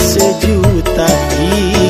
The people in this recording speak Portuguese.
seduta aqui.